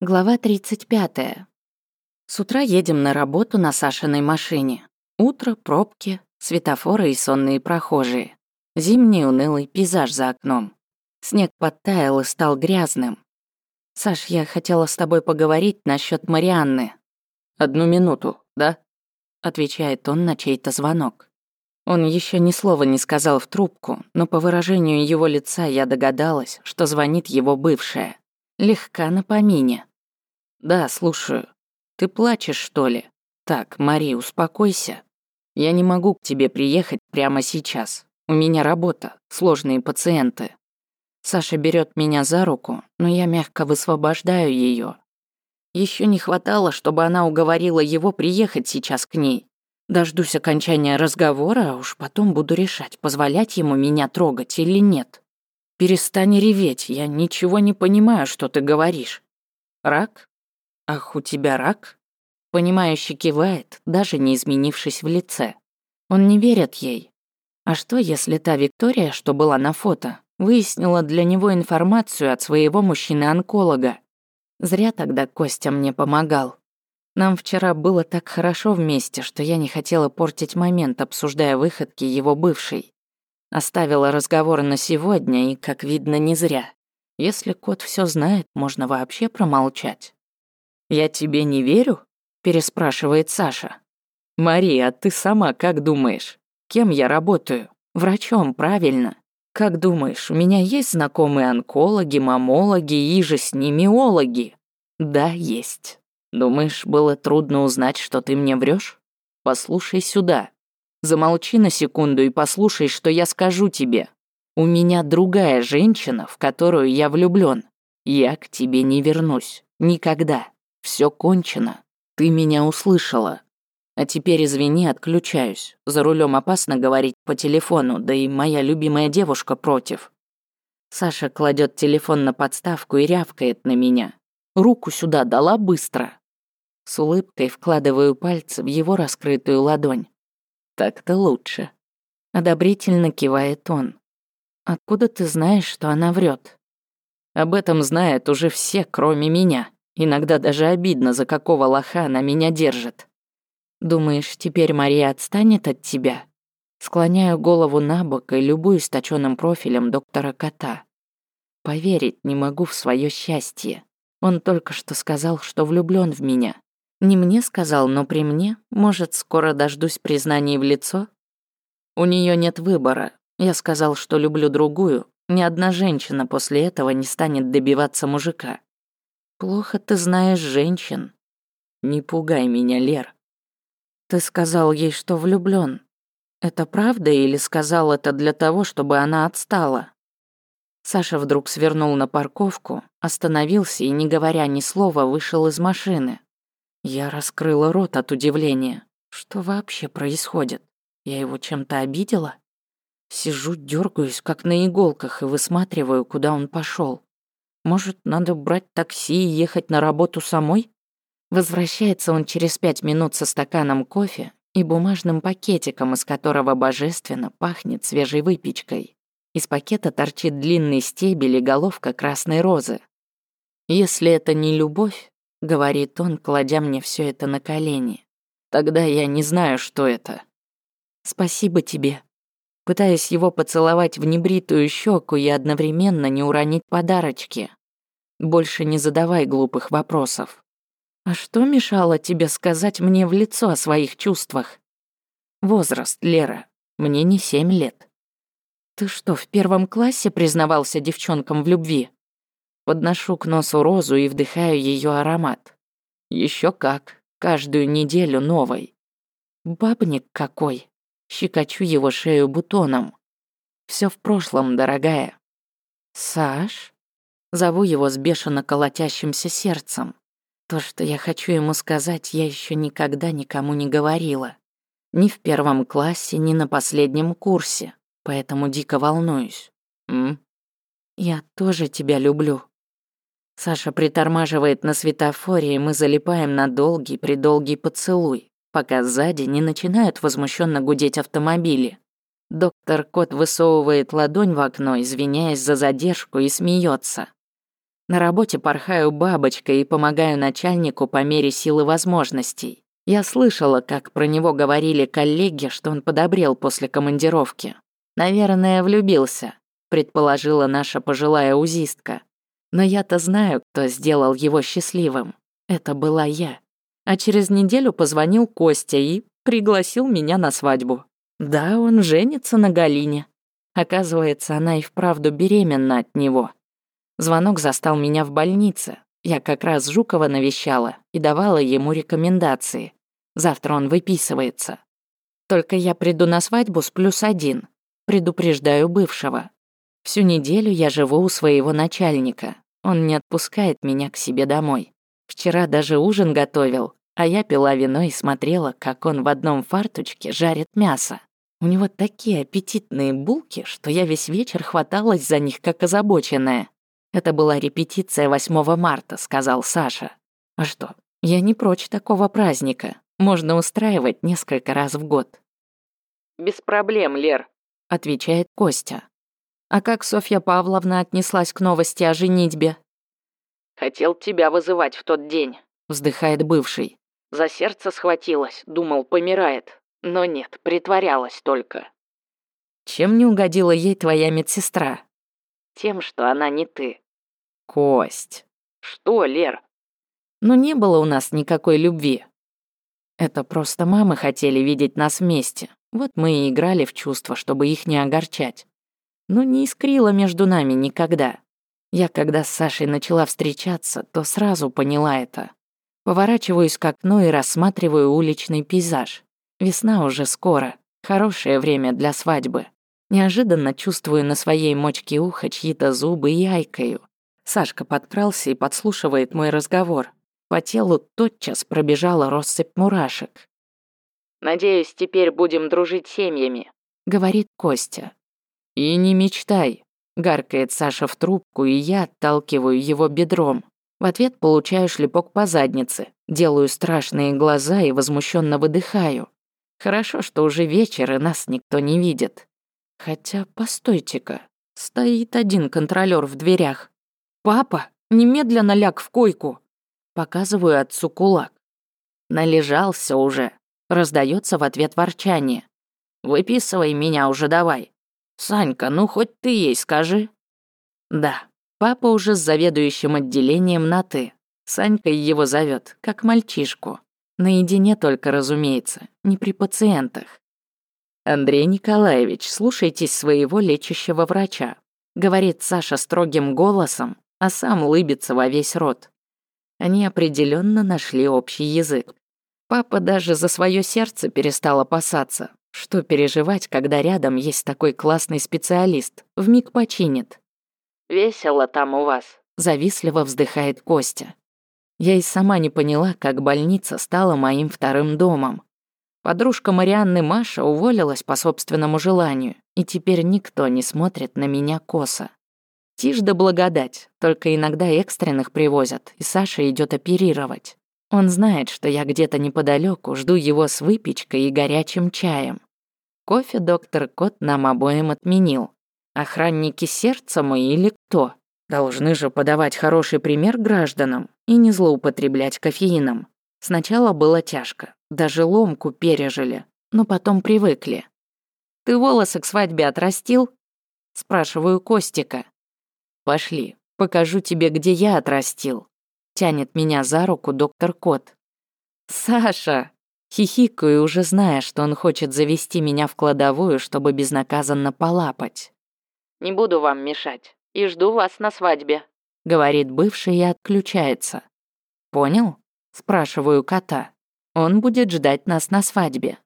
Глава 35. С утра едем на работу на Сашиной машине. Утро, пробки, светофоры и сонные прохожие. Зимний унылый пейзаж за окном. Снег подтаял и стал грязным. «Саш, я хотела с тобой поговорить насчет Марианны». «Одну минуту, да?» Отвечает он на чей-то звонок. Он еще ни слова не сказал в трубку, но по выражению его лица я догадалась, что звонит его бывшая. Легка на помине. «Да, слушаю. Ты плачешь, что ли? Так, Мари, успокойся. Я не могу к тебе приехать прямо сейчас. У меня работа, сложные пациенты». Саша берет меня за руку, но я мягко высвобождаю ее. Еще не хватало, чтобы она уговорила его приехать сейчас к ней. Дождусь окончания разговора, а уж потом буду решать, позволять ему меня трогать или нет. Перестань реветь, я ничего не понимаю, что ты говоришь. Рак? «Ах, у тебя рак?» Понимающе кивает, даже не изменившись в лице. Он не верит ей. А что, если та Виктория, что была на фото, выяснила для него информацию от своего мужчины-онколога? Зря тогда Костя мне помогал. Нам вчера было так хорошо вместе, что я не хотела портить момент, обсуждая выходки его бывшей. Оставила разговор на сегодня, и, как видно, не зря. Если кот все знает, можно вообще промолчать. «Я тебе не верю?» – переспрашивает Саша. «Мария, а ты сама как думаешь? Кем я работаю? Врачом, правильно. Как думаешь, у меня есть знакомые онкологи, мамологи и же с ними ологи?» «Да, есть. Думаешь, было трудно узнать, что ты мне врешь? Послушай сюда. Замолчи на секунду и послушай, что я скажу тебе. У меня другая женщина, в которую я влюблён. Я к тебе не вернусь. Никогда. Все кончено. Ты меня услышала. А теперь извини, отключаюсь. За рулем опасно говорить по телефону, да и моя любимая девушка против. Саша кладет телефон на подставку и рявкает на меня. Руку сюда дала быстро. С улыбкой вкладываю пальцы в его раскрытую ладонь. Так-то лучше. Одобрительно кивает он. Откуда ты знаешь, что она врет? Об этом знают уже все, кроме меня. Иногда даже обидно, за какого лоха она меня держит. Думаешь, теперь Мария отстанет от тебя? Склоняю голову на бок и любуюсь точёным профилем доктора Кота. Поверить не могу в свое счастье. Он только что сказал, что влюблён в меня. Не мне сказал, но при мне, может, скоро дождусь признаний в лицо? У неё нет выбора. Я сказал, что люблю другую. Ни одна женщина после этого не станет добиваться мужика. Плохо ты знаешь женщин. Не пугай меня, Лер. Ты сказал ей, что влюблён. Это правда или сказал это для того, чтобы она отстала? Саша вдруг свернул на парковку, остановился и, не говоря ни слова, вышел из машины. Я раскрыла рот от удивления. Что вообще происходит? Я его чем-то обидела? Сижу, дергаюсь, как на иголках, и высматриваю, куда он пошел. Может, надо брать такси и ехать на работу самой? Возвращается он через пять минут со стаканом кофе и бумажным пакетиком, из которого божественно пахнет свежей выпечкой. Из пакета торчит длинный стебель и головка красной розы. «Если это не любовь», — говорит он, кладя мне все это на колени, «тогда я не знаю, что это». «Спасибо тебе», пытаясь его поцеловать в небритую щеку и одновременно не уронить подарочки. Больше не задавай глупых вопросов. А что мешало тебе сказать мне в лицо о своих чувствах? Возраст, Лера. Мне не семь лет. Ты что, в первом классе признавался девчонкам в любви? Подношу к носу розу и вдыхаю ее аромат. Еще как, каждую неделю новой. Бабник какой. Щекочу его шею бутоном. Все в прошлом, дорогая. Саш? Зову его с бешено колотящимся сердцем. То, что я хочу ему сказать, я еще никогда никому не говорила. Ни в первом классе, ни на последнем курсе. Поэтому дико волнуюсь. М? Я тоже тебя люблю. Саша притормаживает на светофоре, и мы залипаем на долгий-предолгий поцелуй, пока сзади не начинают возмущенно гудеть автомобили. Доктор Кот высовывает ладонь в окно, извиняясь за задержку, и смеется. На работе порхаю бабочкой и помогаю начальнику по мере силы возможностей. Я слышала, как про него говорили коллеги, что он подобрел после командировки. Наверное, влюбился, предположила наша пожилая узистка. Но я-то знаю, кто сделал его счастливым. Это была я. А через неделю позвонил Костя и пригласил меня на свадьбу. Да, он женится на Галине. Оказывается, она и вправду беременна от него. Звонок застал меня в больнице. Я как раз Жукова навещала и давала ему рекомендации. Завтра он выписывается. Только я приду на свадьбу с плюс один. Предупреждаю бывшего. Всю неделю я живу у своего начальника. Он не отпускает меня к себе домой. Вчера даже ужин готовил, а я пила вино и смотрела, как он в одном фартучке жарит мясо. У него такие аппетитные булки, что я весь вечер хваталась за них, как озабоченная. Это была репетиция 8 марта, сказал Саша. А что, я не прочь такого праздника можно устраивать несколько раз в год. «Без проблем, Лер», — отвечает Костя. «А как Софья Павловна отнеслась к новости о женитьбе?» «Хотел тебя вызывать в тот день», — вздыхает бывший. «За сердце схватилась, думал, помирает. Но нет, притворялась только». «Чем не угодила ей твоя медсестра?» «Тем, что она не ты». «Кость». «Что, Лер?» «Ну не было у нас никакой любви. Это просто мамы хотели видеть нас вместе. Вот мы и играли в чувства, чтобы их не огорчать. Но не искрило между нами никогда. Я, когда с Сашей начала встречаться, то сразу поняла это. Поворачиваюсь к окну и рассматриваю уличный пейзаж. Весна уже скоро. Хорошее время для свадьбы. Неожиданно чувствую на своей мочке уха чьи-то зубы и айкаю. Сашка подкрался и подслушивает мой разговор. По телу тотчас пробежала россыпь мурашек. «Надеюсь, теперь будем дружить семьями», — говорит Костя. «И не мечтай», — гаркает Саша в трубку, и я отталкиваю его бедром. В ответ получаю шлепок по заднице, делаю страшные глаза и возмущенно выдыхаю. Хорошо, что уже вечер, и нас никто не видит. Хотя, постойте-ка, стоит один контролер в дверях. «Папа, немедленно ляг в койку!» Показываю отцу кулак. Належался уже. Раздается в ответ ворчание. Выписывай меня уже давай. Санька, ну хоть ты ей скажи. Да, папа уже с заведующим отделением на «ты». Санька его зовет, как мальчишку. Наедине только, разумеется, не при пациентах. «Андрей Николаевич, слушайтесь своего лечащего врача», говорит Саша строгим голосом, а сам улыбится во весь рот. Они определенно нашли общий язык. Папа даже за свое сердце перестал опасаться. Что переживать, когда рядом есть такой классный специалист? Вмиг починит. «Весело там у вас», — завистливо вздыхает Костя. Я и сама не поняла, как больница стала моим вторым домом. Подружка Марианны Маша уволилась по собственному желанию, и теперь никто не смотрит на меня косо. Тишь да благодать, только иногда экстренных привозят, и Саша идет оперировать. Он знает, что я где-то неподалеку, жду его с выпечкой и горячим чаем. Кофе доктор Кот нам обоим отменил. Охранники сердца мы или кто? Должны же подавать хороший пример гражданам и не злоупотреблять кофеином. Сначала было тяжко, даже ломку пережили, но потом привыкли. «Ты волосы к свадьбе отрастил?» Спрашиваю Костика. Пошли, покажу тебе, где я отрастил. Тянет меня за руку доктор Кот. Саша! Хихикаю, уже зная, что он хочет завести меня в кладовую, чтобы безнаказанно полапать. «Не буду вам мешать и жду вас на свадьбе», — говорит бывший и отключается. «Понял?» — спрашиваю кота. «Он будет ждать нас на свадьбе».